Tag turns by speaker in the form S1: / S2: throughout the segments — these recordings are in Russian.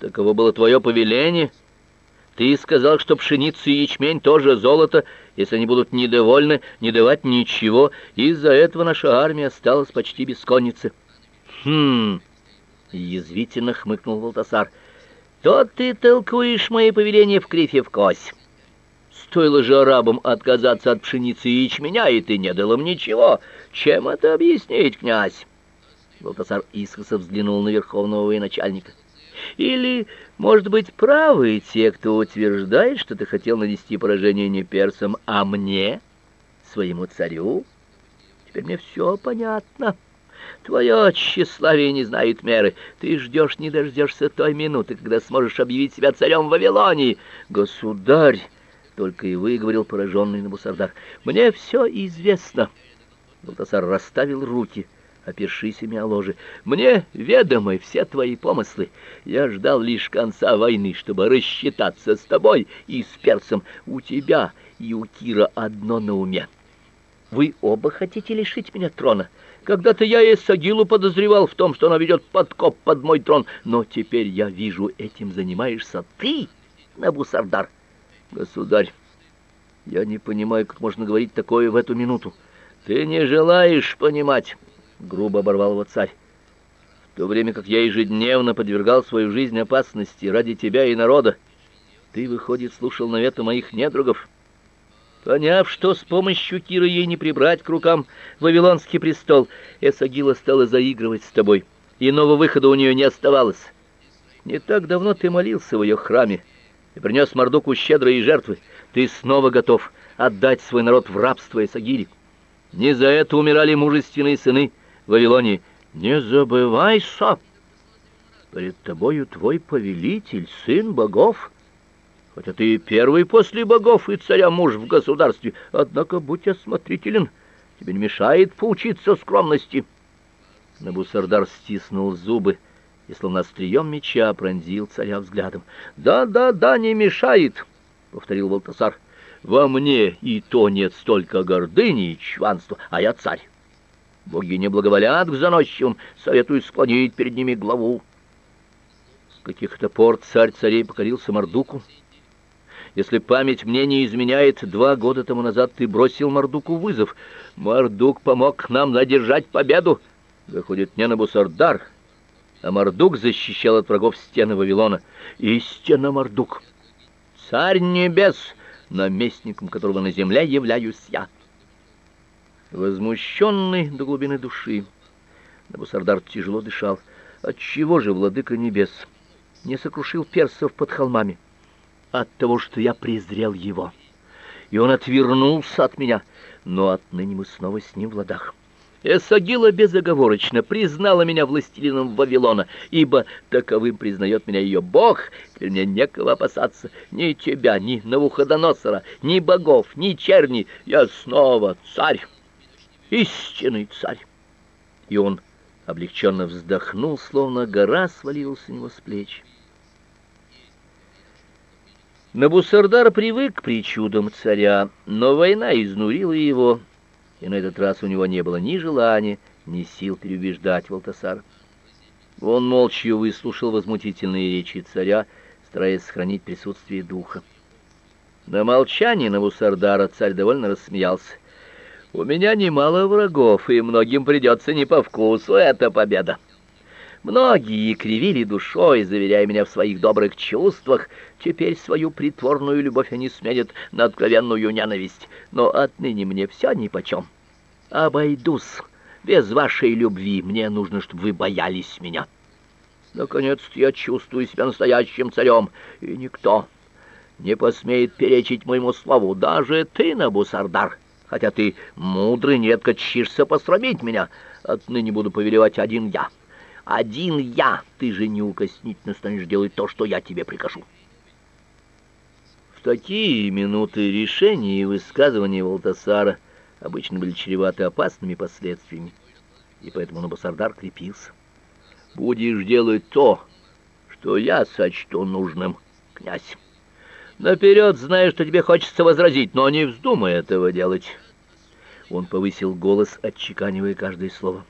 S1: Таково было твое повеление. Ты сказал, что пшеница и ячмень тоже золото, если они будут недовольны, не давать ничего. Из-за этого наша армия осталась почти без конницы. Хм, язвительно хмыкнул Волтасар. То ты толкуешь мои повеления в крифе в кось. Стоило же арабам отказаться от пшеницы и ячменя, и ты не дал им ничего. Чем это объяснить, князь? Волтасар искоса взглянул на верховного военачальника. Или, может быть, правы те, кто утверждает, что ты хотел нанести поражение не персам, а мне, своему царю? Теперь мне все понятно. Твое тщеславие не знает меры. Ты ждешь, не дождешься той минуты, когда сможешь объявить себя царем Вавилонии. Государь, только и выговорил пораженный Набусардар. Мне все известно. Балтасар расставил руки, опершись ими о ложе. Мне ведомы все твои помыслы. Я ждал лишь конца войны, чтобы рассчитаться с тобой и с персом. У тебя и у Кира одно на уме. Вы оба хотите лишить меня трона. Когда-то я и Сагилу подозревал в том, что она ведет подкоп под мой трон, но теперь я вижу, этим занимаешься ты, Набусардар. Государь, я не понимаю, как можно говорить такое в эту минуту. Ты не желаешь понимать, грубо оборвал его царь. В то время как я ежедневно подвергал свою жизнь опасности ради тебя и народа, ты выходит слушал наветы моих недругов. Поняв, что с помощью Кира ей не прибрать к рукам вавилонский престол, Эсагила стала заигрывать с тобой. Иного выхода у нее не оставалось. Не так давно ты молился в ее храме и принес Мордуку щедрые жертвы. Ты снова готов отдать свой народ в рабство Эсагиле. Не за это умирали мужественные сыны Вавилонии. Не забывайся, перед тобою твой повелитель, сын богов хотя ты и первый после богов и царя муж в государстве, однако будь осмотрителен, тебе не мешает поучиться скромности. Набусардар стиснул зубы и словно острием меча пронзил царя взглядом. "Да, да, да, не мешает", повторил Волтасар. "Во мне и то нет столько гордыни и чванства, а я царь. Боги не благоволят к заносчивым, советую склонить перед ними главу". С каких-то пор царь царей покорился Мордуку, если память мне не изменяет, два года тому назад ты бросил Мордуку вызов. Мордук помог нам надержать победу. Выходит, не Набусардар, а Мордук защищал от врагов стены Вавилона. Истинно Мордук. Царь небес, наместником которого на земле являюсь я. Возмущенный до глубины души, Набусардар тяжело дышал. Отчего же владыка небес не сокрушил персов под холмами? от того, что я презрел его. И он отвернулся от меня, но отныне мы снова с ним в ладах. Эсагила безоговорочно признала меня властелином Вавилона, ибо таковым признает меня ее Бог, теперь мне некого опасаться, ни тебя, ни Навуходоносора, ни богов, ни черни, я снова царь, истинный царь. И он облегченно вздохнул, словно гора свалилась у него с плеч. Набусардар привык к причудам царя, но война изнурила его, и на этот раз у него не было ни желания, ни сил переубеждать Валтасара. Он молча выслушал возмутительные речи царя, стараясь сохранить присутствие духа. На молчание Набусардара царь довольно рассмеялся. У меня немало врагов, и многим придется не по вкусу эта победа. Многие кривили душой, заверяя меня в своих добрых чувствах. Теперь свою притворную любовь они сменят на откровенную ненависть. Но отныне мне все нипочем. Обойдусь. Без вашей любви мне нужно, чтобы вы боялись меня. Наконец-то я чувствую себя настоящим царем, и никто не посмеет перечить моему слову, даже ты, Набусардар. Хотя ты мудрый, нередко чишься посрамить меня. Отныне буду повелевать один я. Один я, ты же неукоснительно станешь делать то, что я тебе прикажу. В такие минуты решения и высказывания Валтасара обычно были чреваты опасными последствиями, и поэтому Набасардар крепился. Будешь делать то, что я сочту нужным, князь. Наперед знаю, что тебе хочется возразить, но не вздумай этого делать. Он повысил голос, отчеканивая каждое слово.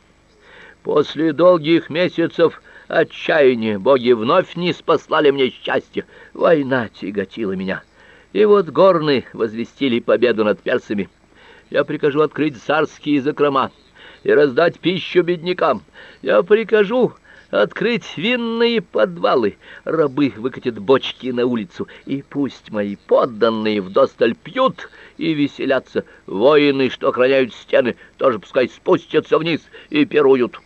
S1: После долгих месяцев отчаяние, боги вновь не спаслали мне счастье. Война тяготила меня. И вот горны возвестили победу над персами. Я прикажу открыть царские закрома и раздать пищу беднякам. Я прикажу открыть винные подвалы, рабы выкатят бочки на улицу, и пусть мои подданные вдосталь пьют и веселятся. Воины, что охраняют стены, тоже пускай спустятся вниз и пируют.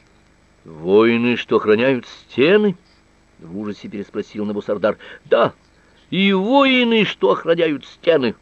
S1: Воины, что охраняют стены? В ужасе переспросил Набусардар. Да, и воины, что охраняют стены,